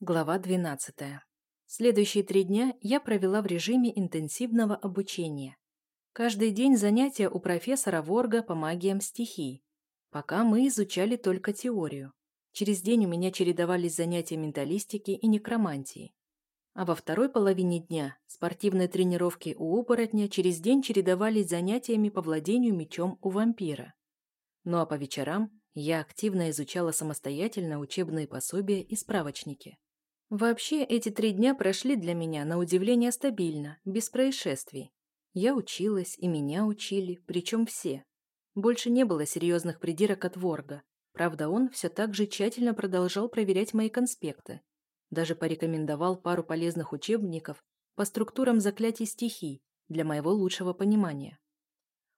Глава 12. Следующие три дня я провела в режиме интенсивного обучения. Каждый день занятия у профессора Ворга по магиям стихий. Пока мы изучали только теорию. Через день у меня чередовались занятия менталистики и некромантии. А во второй половине дня спортивные тренировки у оборотня через день чередовались занятиями по владению мечом у вампира. Ну а по вечерам я активно изучала самостоятельно учебные пособия и справочники. Вообще, эти три дня прошли для меня, на удивление, стабильно, без происшествий. Я училась, и меня учили, причем все. Больше не было серьезных придирок от Ворга. Правда, он все так же тщательно продолжал проверять мои конспекты. Даже порекомендовал пару полезных учебников по структурам заклятий стихий для моего лучшего понимания.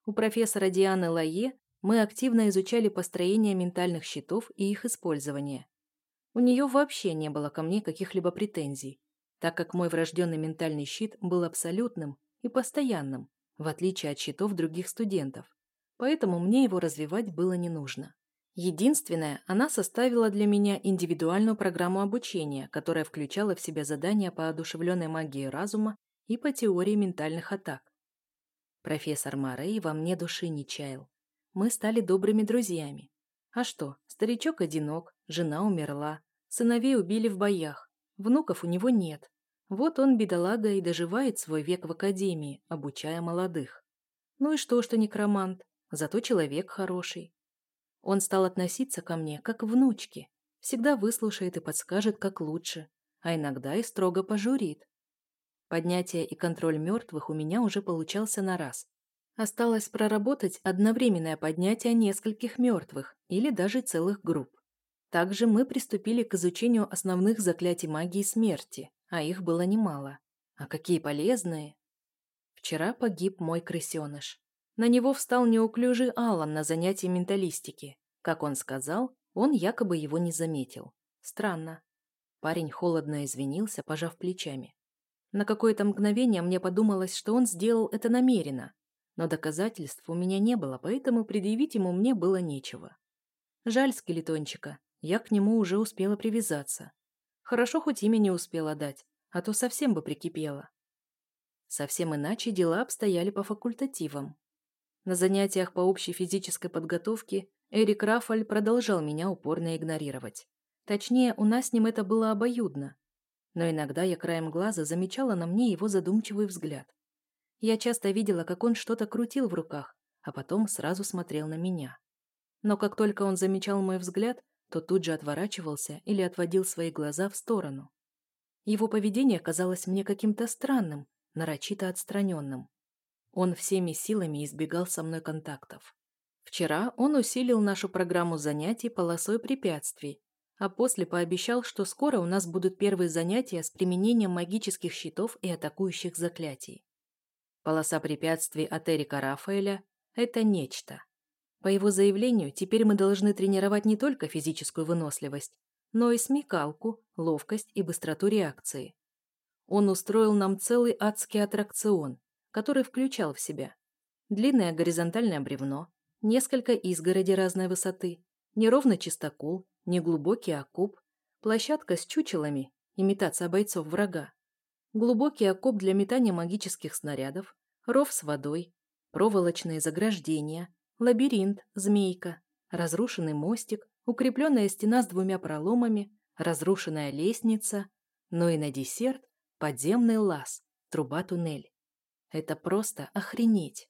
У профессора Дианы Лае мы активно изучали построение ментальных щитов и их использование. У нее вообще не было ко мне каких-либо претензий, так как мой врожденный ментальный щит был абсолютным и постоянным, в отличие от щитов других студентов. Поэтому мне его развивать было не нужно. Единственное, она составила для меня индивидуальную программу обучения, которая включала в себя задания по одушевленной магии разума и по теории ментальных атак. Профессор Морей во мне души не чаял. Мы стали добрыми друзьями. А что, старичок одинок, жена умерла, Сыновей убили в боях, внуков у него нет. Вот он, бедолага, и доживает свой век в академии, обучая молодых. Ну и что, что некромант? Зато человек хороший. Он стал относиться ко мне, как к внучке. Всегда выслушает и подскажет, как лучше, а иногда и строго пожурит. Поднятие и контроль мертвых у меня уже получался на раз. Осталось проработать одновременное поднятие нескольких мертвых или даже целых групп. Также мы приступили к изучению основных заклятий магии смерти, а их было немало. А какие полезные! Вчера погиб мой крысеныш. На него встал неуклюжий Алан на занятии менталистики. Как он сказал, он якобы его не заметил. Странно. Парень холодно извинился, пожав плечами. На какое-то мгновение мне подумалось, что он сделал это намеренно, но доказательств у меня не было, поэтому предъявить ему мне было нечего. Жаль скелетончика, я к нему уже успела привязаться. Хорошо, хоть имя не успела дать, а то совсем бы прикипела. Совсем иначе дела обстояли по факультативам. На занятиях по общей физической подготовке Эрик Рафаль продолжал меня упорно игнорировать. Точнее, у нас с ним это было обоюдно. Но иногда я краем глаза замечала на мне его задумчивый взгляд. Я часто видела, как он что-то крутил в руках, а потом сразу смотрел на меня. Но как только он замечал мой взгляд, то тут же отворачивался или отводил свои глаза в сторону. Его поведение казалось мне каким-то странным, нарочито отстраненным. Он всеми силами избегал со мной контактов. Вчера он усилил нашу программу занятий полосой препятствий, а после пообещал, что скоро у нас будут первые занятия с применением магических щитов и атакующих заклятий. Полоса препятствий от Эрика Рафаэля – это нечто. По его заявлению, теперь мы должны тренировать не только физическую выносливость, но и смекалку, ловкость и быстроту реакции. Он устроил нам целый адский аттракцион, который включал в себя длинное горизонтальное бревно, несколько изгороди разной высоты, неровный чистокол, неглубокий окоп, площадка с чучелами, имитация бойцов врага, глубокий окоп для метания магических снарядов, ров с водой, проволочные заграждения, Лабиринт, змейка, разрушенный мостик, укрепленная стена с двумя проломами, разрушенная лестница, но и на десерт подземный лаз, труба-туннель. Это просто охренеть.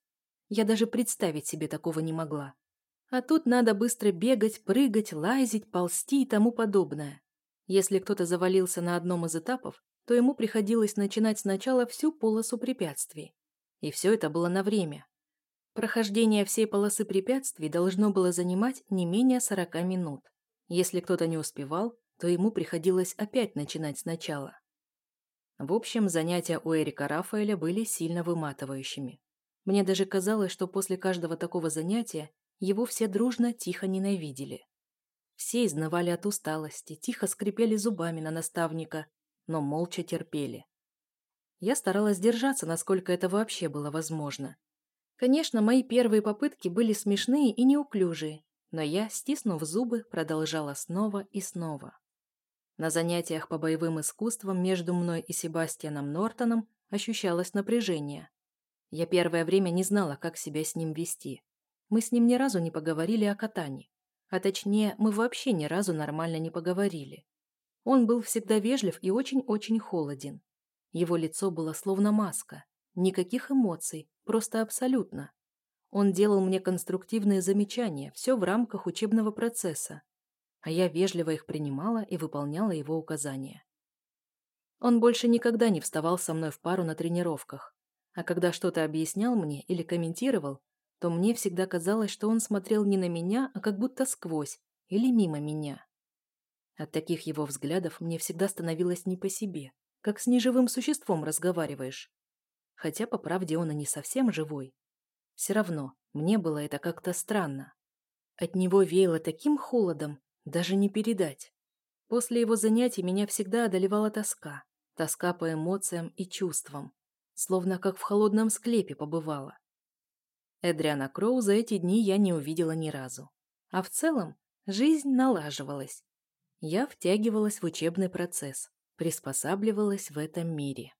Я даже представить себе такого не могла. А тут надо быстро бегать, прыгать, лазить, ползти и тому подобное. Если кто-то завалился на одном из этапов, то ему приходилось начинать сначала всю полосу препятствий. И все это было на время. Прохождение всей полосы препятствий должно было занимать не менее 40 минут. Если кто-то не успевал, то ему приходилось опять начинать сначала. В общем, занятия у Эрика Рафаэля были сильно выматывающими. Мне даже казалось, что после каждого такого занятия его все дружно тихо ненавидели. Все изнывали от усталости, тихо скрипели зубами на наставника, но молча терпели. Я старалась держаться, насколько это вообще было возможно, Конечно, мои первые попытки были смешные и неуклюжие, но я, стиснув зубы, продолжала снова и снова. На занятиях по боевым искусствам между мной и Себастьяном Нортоном ощущалось напряжение. Я первое время не знала, как себя с ним вести. Мы с ним ни разу не поговорили о катании. А точнее, мы вообще ни разу нормально не поговорили. Он был всегда вежлив и очень-очень холоден. Его лицо было словно маска. Никаких эмоций, просто абсолютно. Он делал мне конструктивные замечания, все в рамках учебного процесса. А я вежливо их принимала и выполняла его указания. Он больше никогда не вставал со мной в пару на тренировках. А когда что-то объяснял мне или комментировал, то мне всегда казалось, что он смотрел не на меня, а как будто сквозь или мимо меня. От таких его взглядов мне всегда становилось не по себе, как с неживым существом разговариваешь. Хотя, по правде, он и не совсем живой. Все равно, мне было это как-то странно. От него веяло таким холодом, даже не передать. После его занятий меня всегда одолевала тоска. Тоска по эмоциям и чувствам. Словно как в холодном склепе побывала. Эдриана Кроу за эти дни я не увидела ни разу. А в целом жизнь налаживалась. Я втягивалась в учебный процесс, приспосабливалась в этом мире.